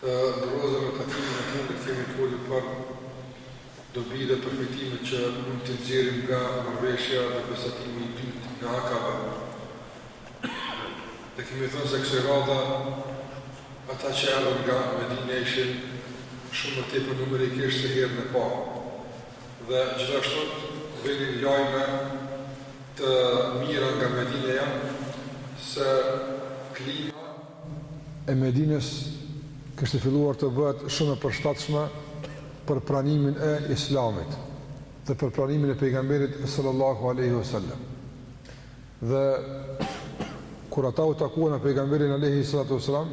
Të nderuar në takimin e fundit kemi folur për dobitë dhe përfitimet që mund t'i nxjerrim nga marrëveshja dhe besatimi i dytë në Akabe. Dhe kemi thënë se kësaj radhe ata që erdhën nga Medine ishin shumë më tepër numerikisht se herën e parë. Dhe gjithashtu vinin lajme të mira nga Medineja se klima e Medinës kishte filluar të bëhet shumë e përshtatshme për pranimin e Islamit dhe për pranimin e pejgamberit sallallahu alaihi wasallam. Dhe kur ata u takuan me pejgamberin alaihi salatu wasallam,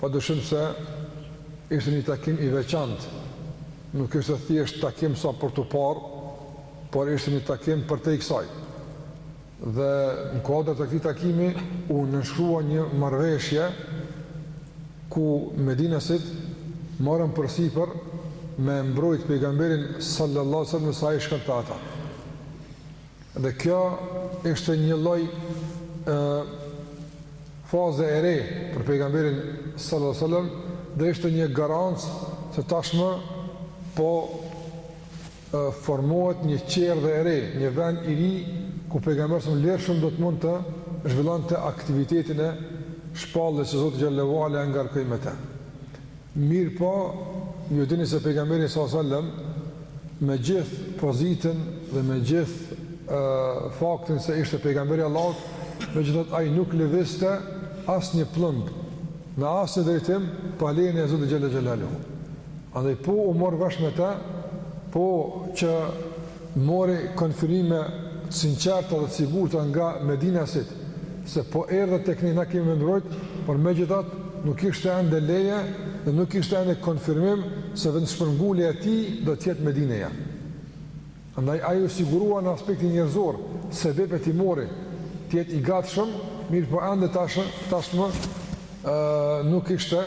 padyshim se ishte një takim i veçantë. Nuk ishte thjesht takim sa për t'u parë, por ishte një takim përtej kësaj. Dhe në kuadër të këtij takimi u nënshkrua një marrëveshje ku medinasit morën përsipër me e mbrojtë pejgamberin sallallahu alaihi wasallam nëse ai shkon te ata. Dhe kjo ishte një lloj ë faze e re për pejgamberin sallallahu alaihi wasallam dhe ishte një garancë se tashmë po formohet një çerdhe e re, një vend i ri ku pejgamberi sa lirshëm do të mund të zhvillonte aktivitetin e shpalljes që Zoti xhelle ue ala e ngarkoi me të. Mirëpo ju e dini se pejgamberi sa selam me gjithë pozitën dhe me gjithë e, faktin se ishte pejgamber i Allahut, megjithatë ai nuk lëviste asnjë pëllëmbë në asnjë drejtim pa lejen e Zotit xhele xhelaluhu Andaj po u mor vesh me ta, po që mori konfirmime të sinqerta dhe të sigurta nga medinasit se po erdhe tek ne na të kemi me mbrojt, por megjithatë nuk kishte ende leje dhe nuk kishte ende konfirmim se vendshpërngulja e tij do të jetë Medineja. Andaj ai u sigurua në aspektin njerëzor se i veprimtari të jetë i gatshëm, mirëpo ende tash tashmë ë nuk i kishte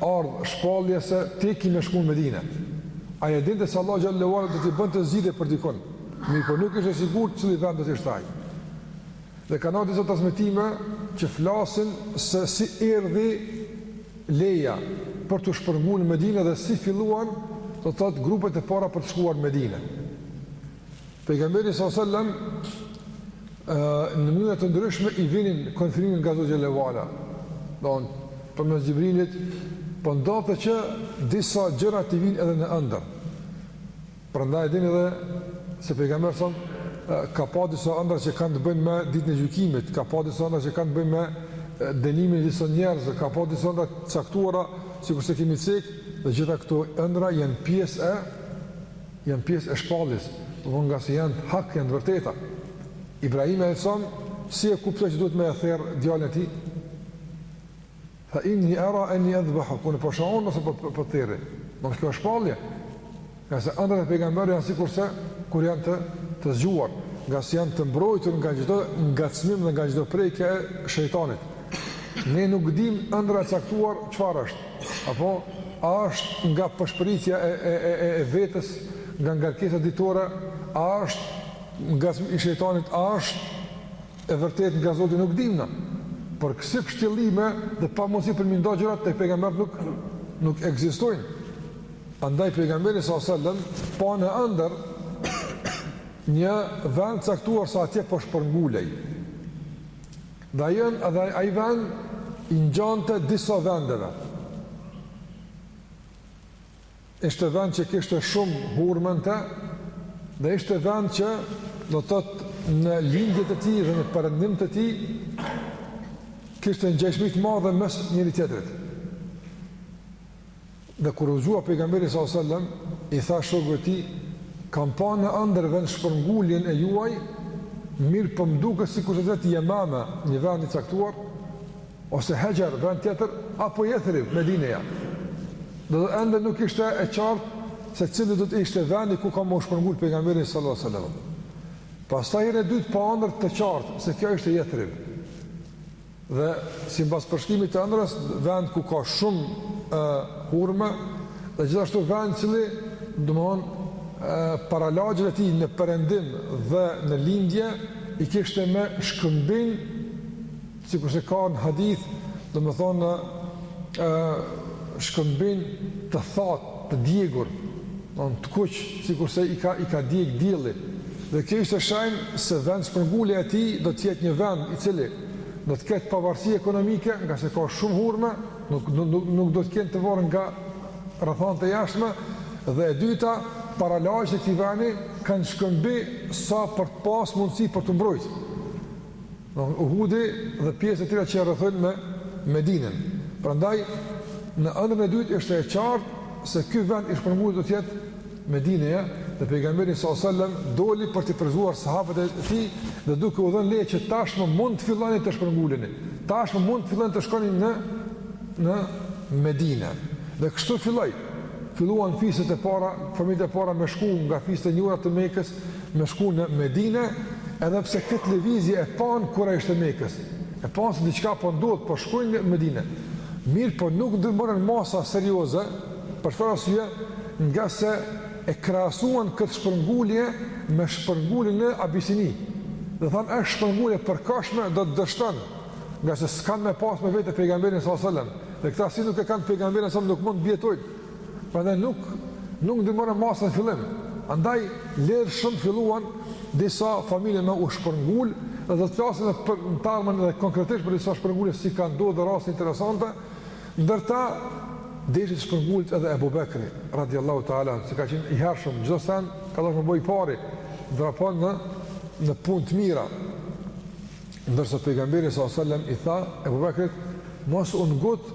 ardh shpallje se ti ki me shku në Medinë. Ai e dinte se Allahu xhelle ue ala do t'i bënte zgjidhje për diku, mirëpo nuk ishte i sigurt cili vend do të ishte ai. Dhe kanë ardhur disa transmetime që flasin se si erdhi leja për tu shpërngu në Medinë dhe si filluan do të thotë grupet e para për të shkuar në Medinë. Pejgamberi sallallahu alajhi wasallam në mënyra të ndryshme i vinin konfirmime nga Zoti xhelle ue ala. Domethënë përmes Xhibrilit po ndodhte që disa gjëra t'i vinë edhe në ëndërr. Prandaj e dini edhe se pejgamberi sa ka pa disa ëndra që kanë të bëjnë me ditën e gjykimit, ka pa disa ëndra që kanë të bëjnë me dënimin e disa njerëzve, ka pa disa ëndra të caktuara, sikurse kemi cek, dhe gjitha këto ëndra janë pjesë e janë pjesë e shpalljes, ngase janë hak janë të vërteta. Ibrahimi alejhi selam si e kuptoi që duhet me e therr djalin e tij? Fa inni ara enni edhbahuk, unë po shoh se po të therri. Nuk kjo është shpallje. Ngase ëndrra e pejgamberit, janë sikurse kur janë të të zgjuar, ngase janë të mbrojtur nga çdo ngacmim dhe nga çdo prekje e shejtanit. Ne nuk dimë ëndrra e caktuar çfarë është. Apo a është nga pëshpëritja e e e e, e vetes, nga ngarkesa ditore, a është ngacmim i shejtanit, a është E vërtetë nga Zoti nuk dimë na. Por kësi pështjellime dhe pamundësi për me i nda gjërat te pejgamberët nuk, nuk ekzistojnë. Andaj pejgamberi sa sëllëm pa në ëndër një vend caktuar se atje po shpërngulej. Dhe ajën edhe ai vend i ngjante disa vendeve. Ishte vend që kishte shumë hurme dhe ishte vend që do të thotë në lindje e tij dhe në perëndim të tij kishte ngjashmi të madhe mes njëri-tjetrit. Dhe kur u zgjua pejgamberi sa sallam i tha shokëve të tij kam pa në ëndër vendshpërnguljen e juaj mirëpo më duket sikur të jetë Jemame një vend i caktuar Ose Hexher, vend tjetër, apo Jethrib, Medineja. Do të ende nuk ishte e qartë se cili do të ishte vendi ku ka me u shpërngul pejgamberi sallallahu alaihi wasallam. Pastaj herën e dytë pa ëndër të qartë se kjo ishte Jethrib. Dhe simbas përshkrimit të ëndrës, vend ku ka shumë ë hurmë dhe gjithashtu vend i cili domethënë paralagjet e tij në perëndim dhe në lindje i kishte me shkëmbin Sikurse ka në hadith, domethënë ë shkëmbin të thatë, të djegur, domthonë të kuq, sikurse i ka i ka djeg dielli. Dhe kjo ishte shenjë se vendshpërngulja e tij do të jetë një vend i cili do të ketë pavarësi ekonomike, ngase ka shumë hurme, nuk nuk nuk do të jenë të varur nga rrethanat e jashtme dhe e dyta, paralagjet e këtij vendi kanë shkëmbinj sa për të pas mundësi për t'u mbrojt. Domthonë Uhudi dhe pjesë të tjera që rrethojnë Medinën. Prandaj në ëndrrën e dytë ishte e qartë se ky vend i shpërnguljes do të jetë Medinja dhe pejgamberi sa selam doli për t'i përgëzuar sahabët e tij dhe duke u dhënë leje që tashmë mund të filloni të shpërnguleni. Tashmë mund të filloni të shkoni në në Medinë. Dhe kështu filloi. Filluan fiset e para, familjet e para me shku nga fiset e njohura të Mekës, me shku në Medine, edhe pse këtë lëvizje e panë kurejshët e Mekës, e panë se diçka po ndodh, po shkojnë në Medine, mirëpo nuk ndërmorën masa serioze, për çfarë arsye, ngase e krahasuan këtë shpërngulje me shpërnguljen në Abisini, dhe thanë është shpërngulje e përkohshme do të dështojnë, ngase s'kanë me pasë me vete pejgamberin s.a.s. Dhe këta si nuk e kanë pejgamberin s.a.s. nuk mund të mbijetojnë, Prandaj nuk nuk ndërmorën masa në fillim. Andaj lirshëm filluan disa familje me u shpërngul dhe do të flasim edhe për ndarjen dhe konkretisht për disa shpërngulje si kanë ndodhur raste interesante. Ndër ta deshi të shpërngulet edhe Ebu Bekri, radiallahu ta'ala, se ka qenë i hershëm, gjithë sen ka dasht me bo i pari, vrapon në, në punë të mira. Ndërsa Pejgamberi sallallahu alajhi wasallam i tha Ebu Bekrit, mos u ngut,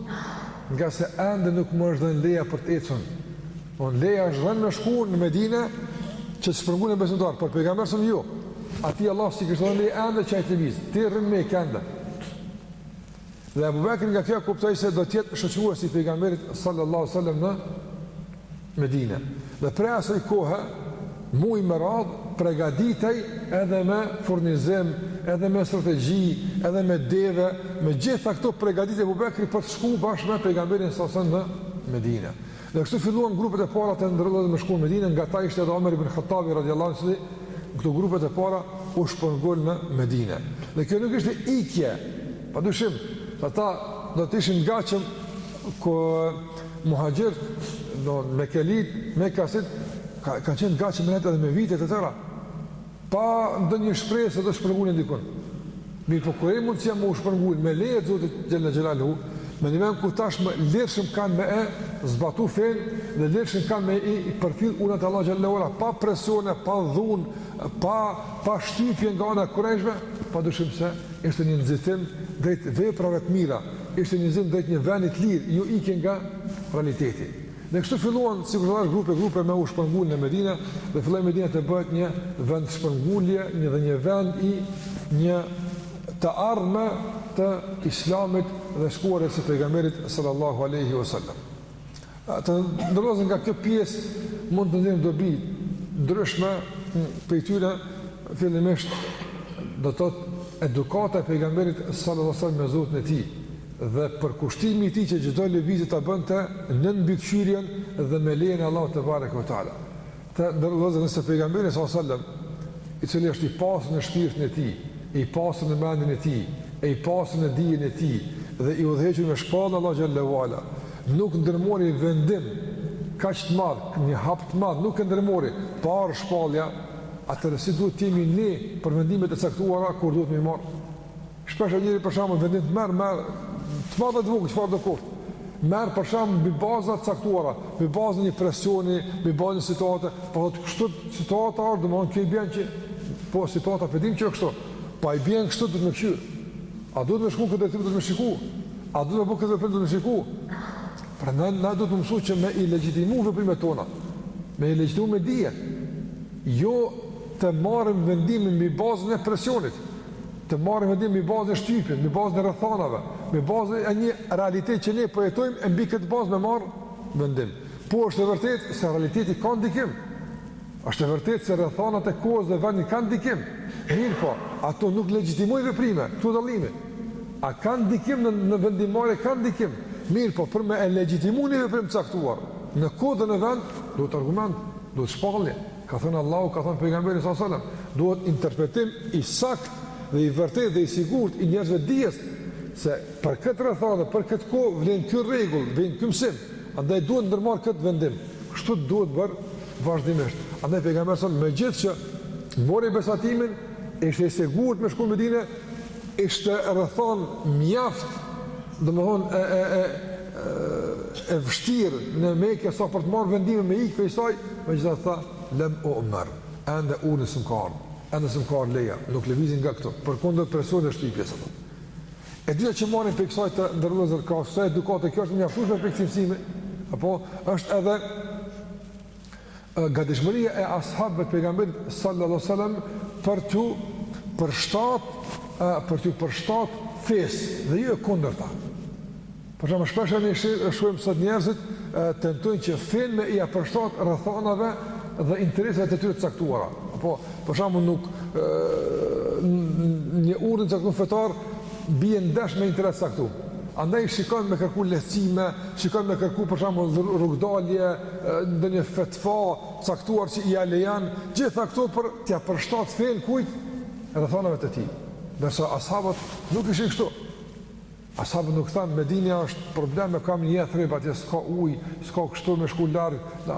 ngase ende nuk më është dhënë leja për të ecur. Domethënë leja është dhënë me shku në Medinë që të shpërngulen besimtarët, por pejgamberi sa jo. Atij Allahu s'i kishte dhënë leje ende që ai të lëvizë. Ti rri në Mekë ende. Dhe Abu Bekri nga kjo kuptoi se do të jetë shoqëruesi i pejgamberit sallallahu alaihi wasallam në Medine. Dhe prej asaj kohe muaj me radhë pregaditej edhe me furnizim, edhe me strategji, edhe me deve, me gjitha këto pregaditej Abu Bekri për të shku bashkë me pejgamberin sallallahu alaihi wasallam në Medinë. Dhe kështu filluan grupet e para të ndahen me shku në Medinë, nga ata ishte edhe Omer ibn Khattabi radhiyallahu anhu, i cili në këto grupet e para u shpërngul në Medinë. Dhe kjo nuk ishte ikje. Pa dyshim se ata do të ishin të gatshëm këta muhaxhirë, mekelitë, mekasit kanë qenë gatshëm me mbet edhe me vite të tëra. Pa ndonjë shpresë se do të shpërngulen dikun. Mirpo kur erdh mundësia me u shpërngul me leje të Zotit Xhella Xhelalu, në një vend ku tashmë lirshëm kanë me e zbatu fenë dhe lirshëm kanë me i përfill urdhrat e Allahut Xhella Xhelalu, pa presione, pa dhunë, pa, pa shtypje nga ana e kurejshëve, pa dyshim se ishte një nxitim drejt veprave të mira, ishte një nxitim drejt një vendi të lirë, jo ikje nga realiteti. Dhe kështu filluan sikur të thuash grupe grupe me u shpërngul në Medinë dhe filloi Medina të bëhet një vend shpërngulje, edhe një vend i një të ardhme të Islamit dhe shkuarjes së pejgamberit sallallahu alaihi wasallam. Të nderuar vëllezër nga kjo pjesë mund të ndajmë dobi ndryshme prej tyre fillimisht do të thotë edukata e pejgamberit sallallahu alaihi wasallam me Zotin e tij Dhe përkushtimi i tij që çdo lëvizje ta bënte nën mbikëqyrjen dhe me lejen e Allahut te bareke ve teala. Të nderuar vëllezër nëse pejgamberi sallallahu alajhi wasallam i cili është i pasur në shpirtin e tij, i pasur në mendjen e tij, e i pasur në dijen e tij dhe i udhëhequr me shpalljen e Allahut xhalla uala, nuk ndërmori vendim kaq të madh, një hap të madh nuk e ndërmori pa ardhur shpallja, atëherë si duhet të jemi ne për vendimet e caktuara kur duhet me i marr? Shpesh njeri për shembull vendimet merr, merr të madhe të vogël, çfarëdo qoftë. Merr për shembull mbi baza të caktuara, mbi bazën një presioni, mbi bazën situate, po atë kështu situata është, domthonë kjo i bën që po situata po dikton që kështu. Po i bën kështu do të më kshyr. A duhet të shkoj këtë ditë të më shikoj? A duhet të bëj këtë ditë të më shikoj? Pra ne na duhet të mësojmë që me i legjitimu veprimet tona, me i legjitimu me dije. Jo të marrim vendimin mbi bazën e presionit. Të marrim vendim mbi bazën e shtypjes, mbi bazën e rrethanave, mbi bazën e një realiteti që ne po jetojmë e mbi këtë bazë me marr vendim. Po është e vërtetë se realiteti ka ndikim. Është e vërtetë se rrethanat e kohës dhe vendit kanë ndikim. Mirëpo, ato nuk legjitimojnë veprime, këtu dallimi. A kanë ndikim në, në vendimmarrje, kanë ndikim. Mirëpo, për me e legjitimu një veprim caktuar, në kohë dhe në vend, duhet argument, duhet shpallje. Ka thënë Allahu, ka thënë pejgamberi sallallahu alajhi wasallam, duhet interpretim i saktë dhe i vërtetë dhe i sigurt i njerëzve dijes se për këtë rrethanë për këtë kohë vlen ky rregull, vlen ky mësim. Andaj duhet ndërmarr këtë vendim. Kështu duhet bërë vazhdimisht. Andaj pejgamberi sa megjithëse mori besatimin, ishte i sigurt me shku në Medinë, ishte rrethanë mjaft, domethënë e e e e vështirë në Mekë sa për të marrë vendimin me ikë prej saj, megjithatë tha, "Lem o Omer, ende urdhri s'më ka ardhur, ende s'më ka ardhur leja, nuk lëvizim nga këtu, përkundër presionit dhe shtypjes." E dyta që marrim prej kësaj të nderuar vëllezër, ka se edukata kjo është e mjaftueshme për këtë mësim, apo është edhe Gadishmëria e ashabëve të Pejgamberit sallallahu alejhi ve sellem për t'u përshtatë, për t'u përshtatë fesë dhe jo e kundërta. Për shembull, shpesh ne e shohim sot njerëzit tentojnë që fenë me ia përshtat rrethanave dhe interesave të tyre të caktuara. Apo, për shembull, nuk një urdhë i caktuar fetar bie ndesh me interes të caktuar. Andaj shikon me kërku lehtësime, shikon me kërku për shembull rrugdalje, ndonjë fetva të caktuar që ia lejon gjitha këto për t'ia përshtat fen kujt rrethanave të tij. Ndërsa ashabët nuk ishin kështu. Ashabët nuk thanë Medina është problem me kanë Jethrib atje s'ka ujë, s'ka kështu me shku larg, na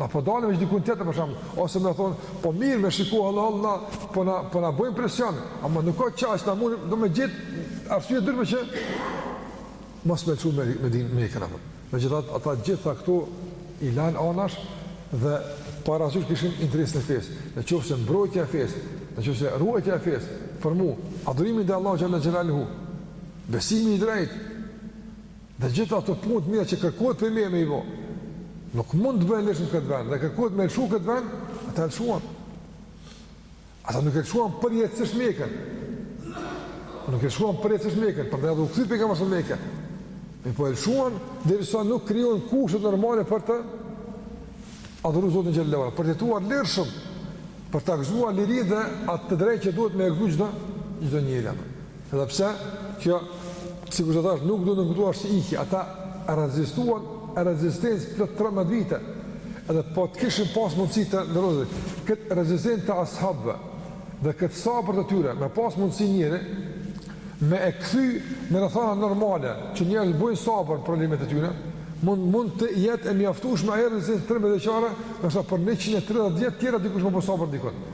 na po dalim veç diku tjetër për shembull, ose me thonë, po mirë me shiko hallall na po na po na bëjnë presion, ama nuk ka çast na mund do me gjithë arsyet në mënyrë që mos me shku në Medinë me këna. Megjithatë ata të gjitha këto i lanë anash dhe parasysh kishin interesin e fesë. Në qoftë se mbrojtja e fesë, në qoftë se ruajtja e fesë për mua, adhurimi i Allahut xhalla xhelaluhu, besimi i drejtë dhe gjitha ato punë të mira që kërkohet prej meje me i bo. Nuk mund të bëhen lirshëm në këtë vend, dhe kërkohet me lëshu këtë vend, ata lëshuan. Ata nuk e lëshuan përjetësisht Mekën. Nuk e lëshuan përjetësisht Mekën, prandaj edhe u kthyen, e kanë marrë Mekën. Mirëpo e lëshuan, derisa nuk krijohen kushtet normale për të adhuru Zotin xhelle ve ala, për të jetuar lirshëm, për të gëzuar liri dhe atë të drejtë që duhet me e gëzu çdo, çdo njeri atë. Edhe pse kjo sikurse thashë nuk duhet nënkuptuar si ikje, ata rezistuan rezistencë plot 13 vite. Edhe po të kishim pas mundësi të ndërrojmë këtë rezistencë të ashabëve dhe këtë sabër të tyre, me pas mundësi njeri me e kthy në rrethana normale që njerëz bëjnë sabër për problemet e tyre, mund mund të jetë e mjaftueshme ajo rezistencë 13 vjeçare, ndoshta për 130 vjet tjera dikush me bo sabër dikun.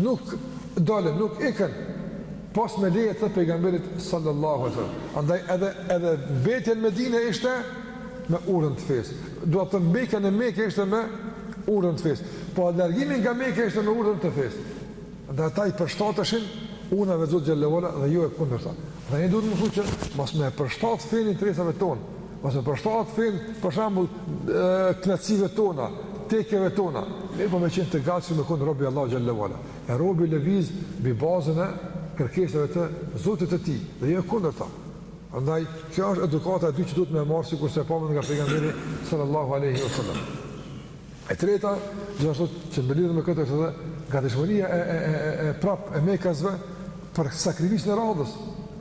Nuk dolën, nuk ikën pos me leje të pejgamberit sallallahu alaihi wasallam. Andaj edhe edhe mbetja në Medinë ishte me urdhrin të fesë. Domethënë mbetja në Mekë ishte me urdhrin të fesë. Po largimi nga Meka ishte me urdhrin të fesë. Andaj ata i përshtateshin urdhrave të Zotit xhelle ve ala dhe jo e kundërta. Andaj ne duhet me u mësu që mos me përshtatë fenë interesave tonë. Ose përshtatë fenë, për shembull, knaqsive tona, tekeve tona, mirëpo me qenë të gatshëm me kënë rob i Allahut xhelle ve ala. E robi lëviz mbi bazën e kërkesave të zotit të tij, dhe jo e kundërta. Prandaj, kjo është edukata e dytë që duhet me marrë, sikurse e pamë nga pejgamberi sallallahu aleyhi wa sallam. E treta, gjithashtu që ndërlidhet me këtë është edhe gatishmëria e e e e e prap e mekasve për sakrificën e radhës.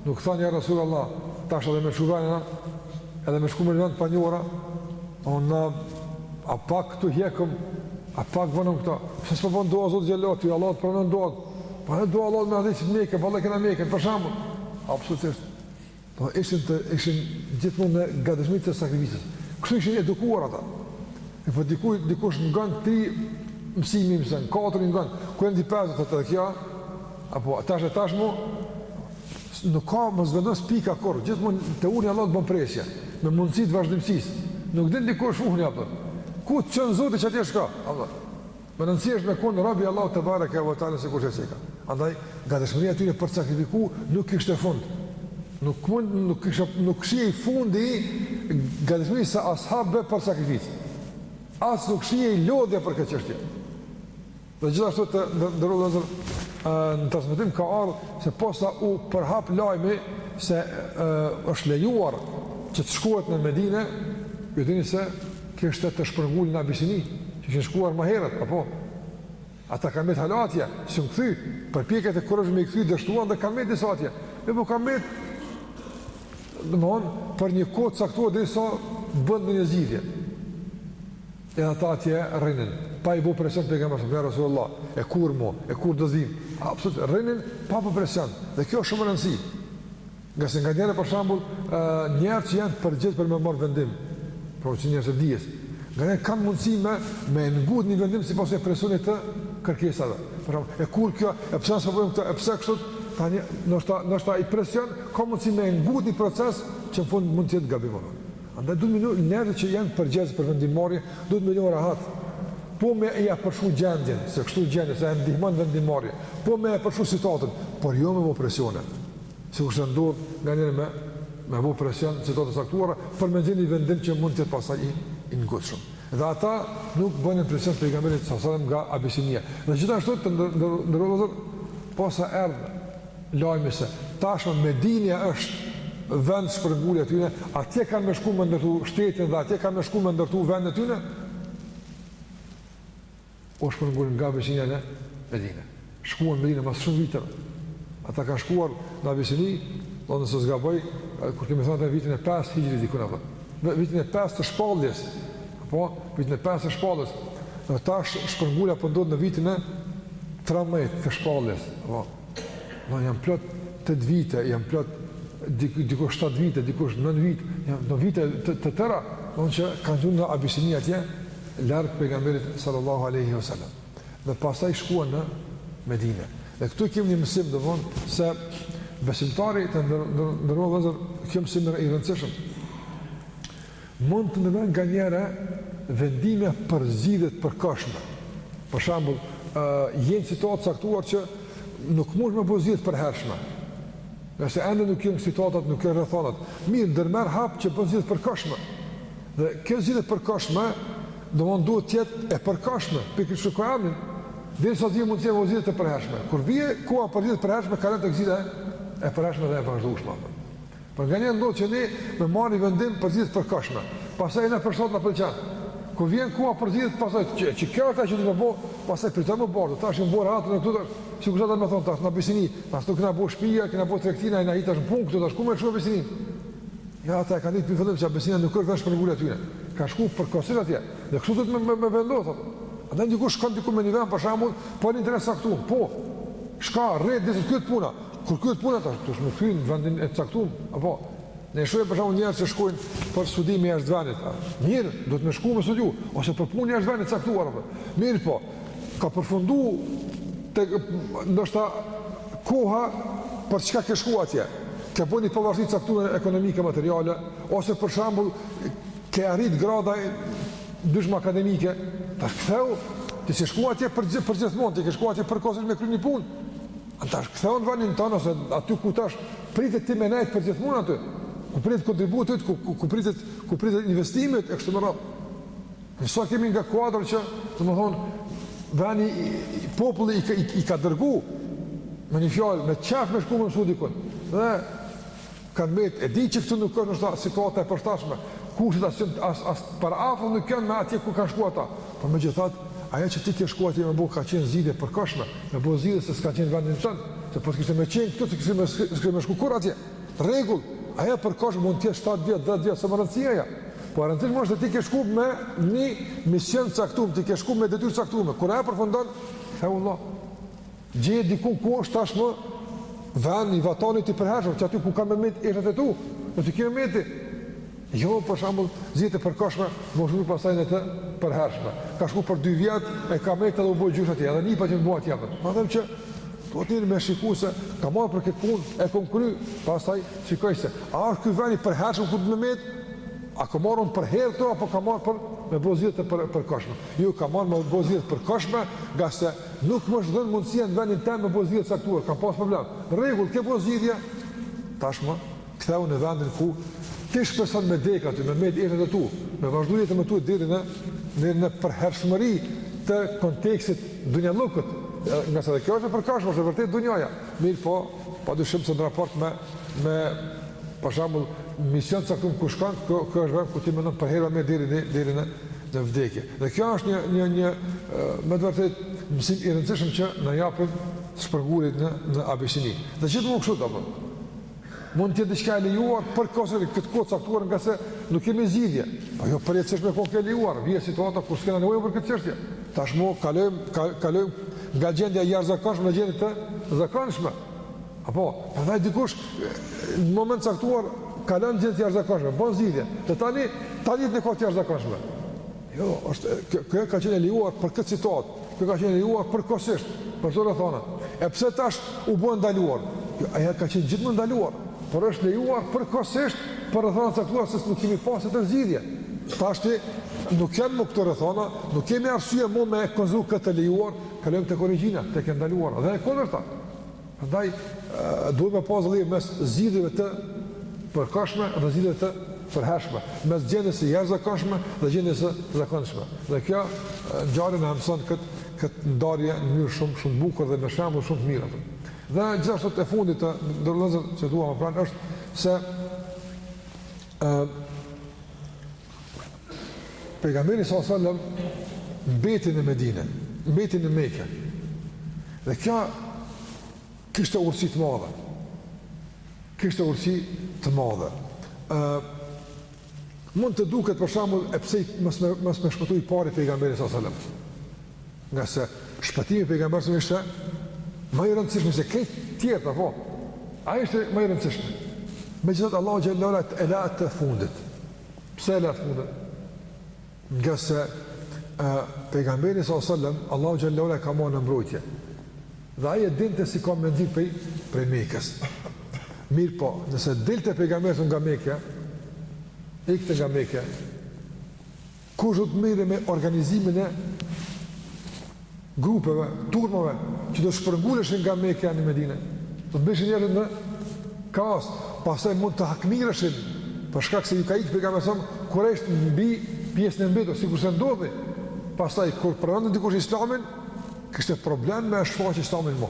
Nuk thanë: ja Rasulullah, tash edhe me shku n'vend, edhe me shku në vend t'panjohur, ona a pak këtu hjekëm, a pak vuajmë këtu, pse s'po bënë dua Zotit xhele, ty Allahu të pranon duat, po në do Allahu me na lënë n'Mekë, po Allahu këna n'Mekë, për shembull, absolutisht, Po ishin të ishin gjithmonë në gatishmëri të sakrificës. Kështu ishin edukuar ata. E po dikush dikush ngon tri mësime i mëson, katër ngon, ku janë ti pesë të të kjo? Apo tash e tash më nuk ka, mos vendos pika kurrë gjithmonë teala Allahu të bën presje me mundësi të vazhdimësisë. Nuk din, ti kush fuhni apo. Ku të çon Zoti qatje shko? Apo, Me rëndësi është me kon rob i Allahut tebareke ve teala sikur se ashabët. Andaj gatishmëria e tyre për të sakrifiku nuk kishte fund. Nuk mund nuk kishte nuk shihej fundi i gatishmërisë së ashabëve për sakrificë. As nuk shihej lodhja për këtë çështje. Dhe gjithashtu të nderuar vëllezër në transmetim ka ardhë se posa u përhap lajmi se është lejuar që të shkohet në Medinë, ju dini se Kishte të shpërngul në Abisini, që kishin shkuar më herët, apo? Ata kanë mbet hala atje, s'un kthy, përpjekjet e Kurejshëve me i kthy, dështuan dhe kanë mbet disa atje. Dhe po kanë mbet, domethënë, për një kohë të caktuar derisa bën ndonjë zgjidhje. E ata atje rrinin, pa i bo presion pejgamberit a.s., ja Rasulullah, e kur mo, e kur dalim, absolut, rrinin pa bo presion, dhe kjo shumë rëndësi. Ngase nganjëherë për shembull, ë njerëz që janë të përgjegjshëm për me marr vendim, po që njerëz të dijes, nganjëherë kanë mundësi me me ngut një vendim sipas një presioni të kërkesave. Por e kur kjo, e pse s'po bëjmë këtë, e pse kështu? Tani, ndoshta ndoshta i presion ka mundësi me ngut një proces që në fund mund të jetë gabim apo. Andaj duhet me i lënë njerëz që janë të përgjegjshëm për vendimmarrje, duhet me i lënë rahat. Po me ia përshkru gjendjen, se kështu gjendja se e ndihmon vendimmarrje. Po me e përshkru situatën, por jo me bo presione. Sikurse ndodh nganjëherë me me bo presion në situata të caktuara për me nxjerrë një vendim që mund të jetë pastaj i i ngutshëm. Dhe ata nuk bënin presion pejgamberit a.s. nga Abisinia. Dhe gjithashtu të nderuar vëllezër posa erdh lajmi se tashmë Medina është vend shpërngulja e tyne atje kanë me shku me ndërtu shtetin dhe atje kanë me shku me ndërtu vendin e tyne U shpërngulën nga Abisinia në Medinë. Shkuan në Medinë mas shumë viteve. Ata kanë shkuar në Abisini, do nëse s'gaboj, kur kemi thënë në vitin e 5 Hijri diku apo. Në vitin e 5 të shpalljes, apo vitin e 5 të shpalljes. Do tash shpërngulja po ndodh në vitin e 13 të shpalljes, apo. Do janë plot 8 vite, janë plot dikush 7 vite, dikush 9 vite, janë do vite të, të tëra, do që kanë qenë në Abisini atje larg pejgamberit sallallahu alaihi wasallam. Dhe pastaj shkuan në Medinë. Dhe këtu kemi një mësim domethënë se besimtari, të nderuar vëllezër, kjo mësim i rëndësishëm. Mund të ndërmarrë nganjëherë vendime për zgjidhje të përkohshme. Për shembull, ë je në situatë të caktuar që nuk mund me bo zgjidhje të përhershme. Nëse ende nuk janë situatat, nuk janë rrethanat, mirë ndërmerr hap që bën zgjidhje të përkohshme. Dhe kjo zgjidhje e përkohshme domethënë duhet të jetë e përkohshme, pikërisht çka ka emrin. Derisa mund të gjejë zgjidhje të përhershme. Kur vjen koha për zgjidhje të përhershme, kalon tek zgjidhja e përhershme dhe e vazhdueshme. Pra nganjëherë ndodh që ne me marrë vendim për zgjidhje të përkohshme, pasaj na përshtatet, na pëlqen, kur vjen koha për zgjidhje, pasaj që, që kjo është ajo që du me bo, pasaj për të më bardhë, tash m'u bo rahat këtu, si kishin ata me thonë, tash në Abisini, tash na u bo shpia, kena bo tregtina, kena hi tash në punë këtu, tash ku me lëshu Abisinin? Ja, ata e kanë ditë përfundimisht që Abisinia nuk është për ngullë atyre, ka shku përkohësisht atje, dhe kështu duhet me, me, me vendos, edhe dikush shkon diku në një vend për shembull, për një interes të caktum, po, shkon, rri, derisa të kryhet puna, Kur kryhet puna tash, tash m'u kthy në vendin e caktum, apo, ne shohim për shembull njerëz që shkojnë për studime jashtë venit, mirë, do me shku me studiu, ose për punë jashtë venit caktuar, apo, mirëpo, ka përfundu tash ndoshta koha për çka ke shku atje, ke bo një pavarësi të caktuar ekonomike, materiale, ose për shembull, ke arrit gradat e dushme akademike, tash kthehu, ti s'ke shku atje për, për gjithmonë, ti ke shku atje përkohësisht me kry një punë, A tash kthehu në vendin tand ose aty ku tash pritet ti me nejt për gjithmonë aty. Ku pritet kontributi yt, ku, ku, ku pritet ku pritet investimet e kështu me radhë. Ne sa kemi nga kuadrat që, domethënë, veni, populli i, i, i ka dërgu me një fjalë me qejf me shku me msu dikun. Dhe kanë mbet, e di që këtu nuk është ndoshta situata e përshtatshme, kushtet as që, as, as për afër nuk janë me atje ku kanë shku ata, por megjithatë, aja që ti ke shku atje me bo ka qenë zgjidhje e përkohshme, me bo zgjidhje se s'ka qenë në vendin tënd, se po të kishte me qenë këtu, s'kishe me, kishe me shku kurrë atje, rregull, aja përkohshme mund të jetë 7 vjet, 10 vjet, s'është me rëndësi aja, po e rëndësishme është ti ke shku me një mision të caktum, ti ke shku me detyrë të caktume, kur aja përfundon, e Allah, Gjeje diku ku është tashmë vendi, vatani i përhershëm, që aty ku ka me met eshtrat tu, në të ki me met ti. Jo, për shembull, zgjidhja e përkohshme, m'u shndërru pasaj në të përhershme. Ka shku për dy vjet, e ka met edhe u bo gjysh atje, edhe nipat i ka bo atje. Me thënë që, duhet njeri me shiku se, kam ardh për këtë punë, e kom kry, pasaj, shikoj se, a është ky veni i përhershëm ku du me met, a kam ardh unë përherë këtu, apo kam ardh për me bo zgjidhje të për, përkohshme. Jo, kam ardh me bo zgjidhje të përkohshme, ga se, Nuk më është dhënë mundësia në vendin tem me bo zgjidhje të caktuar, kam pas problem. Në rregull, ke bo zgjidhje? Tashmë kthehu në vendin ku ti shpreson me dek at, me mbet jetën e tu, me vazhdu jetën e tu deri në deri në përhershmëri të kontekstit dunjallëkut. Ngase edhe kjo është e përkohshme, është e vërtetë dunjaja. Mirëpo, pa dyshim se në raport me, me për shembull, mision të caktuar ku shkon, kjo, kjo është vend ku ti mendon përherë me mbet deri, deri në në vdekje. Dhe kjo është një një një me të vërtetë mësim i rëndësishëm që na japin shpërngulurit në në Abisini. Dhe gjithmonë kështu apo. Mund të jetë diçka e lejuar përkohësisht këtë kohë të caktuar ngase nuk kemi zgjidhje. Po jo përjetësisht me kon e lejuar, vjen situata kur s'kena nevojë për këtë çështje. Tashmë kalojmë kalojmë nga gjendja e jashtëzakonshme në gjendje të zakonshme. Apo, prandaj dikush në moment caktuar kalon gjendje të jashtëzakonshme, bën zgjidhje. Të tani tani në kohë të jashtëzakonshme. Jo, është kjo, kjo ka qenë lejuar për këtë situatë. Kjo ka qenë lejuar përkohësisht për do rrethana. E pse tash u bë ndaluar? Jo, ajo ka qenë gjithmonë ndaluar, por është lejuar përkohësisht për rrethana të caktuara se nuk kemi pasur të zgjidhje. Tashti nuk janë më këto rrethana, nuk kemi arsye më me konsideru këtë lejuar, kalojmë tek origjina, tek e ndaluara dhe e kundërta. Prandaj duhet me pas dallim mes zgjidhjeve të përkohshme dhe zgjidhjeve të përhershme, mes gjendjes së jashtëzakonshme dhe gjendjes së zakonshme. Dhe kjo ngjarje na mëson këtë këtë ndarje në mënyrë shumë shumë të bukur dhe me shembull shumë të mirë. Dhe gjithashtu e fundit të nderuar vëllezër që dua me përmend është se ë Pejgamberi sallallahu alajhi wasallam mbeti në Medinë, mbeti në Mekë. Dhe kjo kishte urësi të madhe. Kishte urësi të madhe. Ë mund të duket për shembull e pse mos me mos me shpëtu i pari pejgamberi sallallahu alajhi wasallam. Ngase shpëtimi i pejgamberit ishte më i rëndësishëm se krejt tjerët apo ai ishte më i rëndësishëm. Megjithatë Allahu xhele ue ala e la të fundit. Pse e la të fundit? Ngase e, pejgamberi sa sallam Allahu xhele ue ala ka marrë në mbrojtje. Dhe ai e dinte si ka me dal prej prej Mekës. Mirëpo, nëse dilte pejgamberi nga Mekja, ikte nga Mekja. Kush do të merrej me organizimin e grupeve, turmave që do shpërnguleshin nga Mekja në Medinë? Do të bishin njerëzit në kaos, pastaj mund të hakmireshin për shkak se ju ka ikë pejgamberi, kurejshët mbi pjesën e mbetur, sikurse ndodhi. Pastaj kur pranonte dikush Islamin, kishte problem me shfaq Islamin më.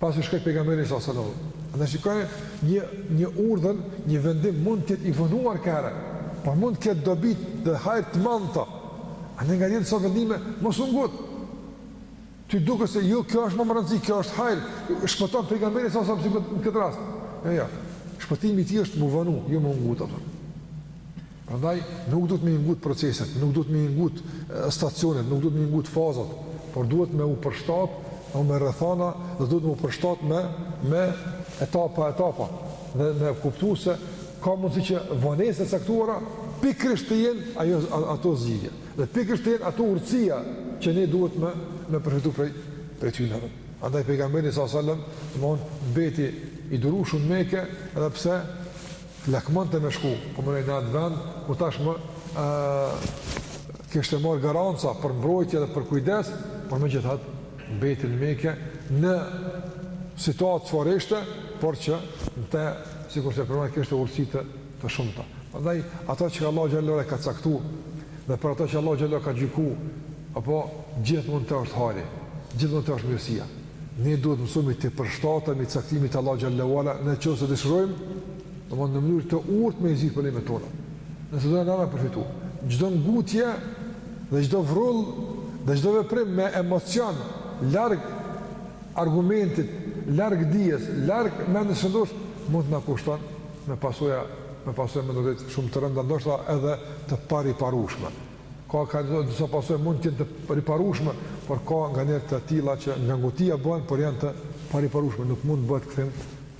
Pasi shkoi Pejgamberi sa selam. Andaj shikoni një një urdhër, një vendim mund të jetë i vonuar nganjëherë, por mund të ketë dobi dhe hajër të madh. Andaj nganjëherë disa vendime mos u ngut. Ty duket se jo kjo është më e rëndësishme, kjo është hajër, shpëton pejgamberin sa sa në këtë rast. Jo, jo. Shpëtimi i tij është me u vonu, jo me u ngut atë. Prandaj nuk duhet me i ngut proceset, nuk duhet me i ngut stacionet, nuk duhet me i ngut fazat, por duhet me u përshtat me me rrethana dhe duhet me u përshtat me me etapa etapa dhe me kuptu se ka mundësi që vonesa e caktuara pikërisht të jenë ajo ato zgjidhje dhe pikërisht të jenë ato urtësia që ne duhet me me përfitu prej prej tyre. Andaj pejgamberi sallallahu alajhi wasallam mbeti i durueshëm në Mekë edhe pse Lakmonte me shku, po mendoj në atë vend, ku tashmë ë kishte marrë garanci për mbrojtje dhe për kujdes, por megjithatë, mbeti në Mekë, në situata të vështira, por që në te, sikurse përmenda, kishte urtësi të, të shumta. Andaj, ato që Allahu xhel-le ve ala ka caktu, dhe për ato që Allahu xhel-le ve ala ka gjyku, apo gjithmonë te është hajri, gjithmonë te është mirësia. Ne duhet të mësohemi t'i përshtatemi caktimit të Allahu xhallahu ala në qoftë se dëshirojmë, domthonë në mënyrë të urtë me i zgjidh problemet tona. Nëse dona me përfitu, çdo ngutje dhe çdo vrull dhe çdo veprim me emocion larg argumentit, larg dijes, larg mendjes së shëndoshë mund të na kushton me pasoja me pasoja domethënë shumë të rënda ndoshta edhe të pariparueshme. Ka domethënë disa pasoja mund të jenë të riparueshme, por ka nganjëherë të tilla që nga ngutja bëhen, por janë të pariparueshme, nuk mund të bëhet kthim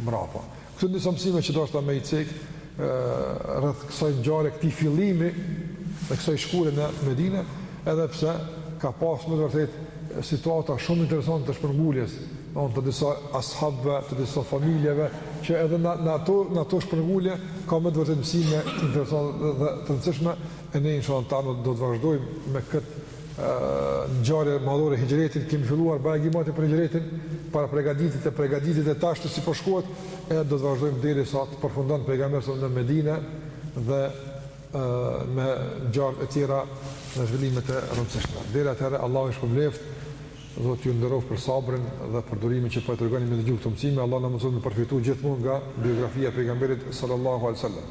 mbrapa. Këto janë disa mësime që dashta me i cek rreth kësaj ngjarje, këtij fillimi të kësaj shkuarje në Medinë, edhe pse ka pasur me të vërtetë situata shumë interesante të shpërnguljes, domethënë të disa ashabëve, të disa familjeve që edhe në në ato në ato shpërngulje ka me të vërtetë mësime interesante dhe të rëndësishme E ne inshallah do të vazhdojmë me këtë ngjarje madhore hixhretin, kemi filluar paraprgatitjet për hixhretin, parapregaditjet e pregaditjet e tashtë si po shkohet, e do të vazhdojmë derisa të përfundon pejgamberi në Medinë dhe e, me ngjarjet e tjera dhe zhvillimet e rëndësishme. Deri atëherë Allahu ju shpërbleftë, Zoti ju nderoftë për sabrin dhe për durimin që po e tregoni me i dëgju këto mësime, Allahu na mundësoftë të përfitojmë gjithmonë nga biografia e pejgamberit sallallahu alajhi wasallam.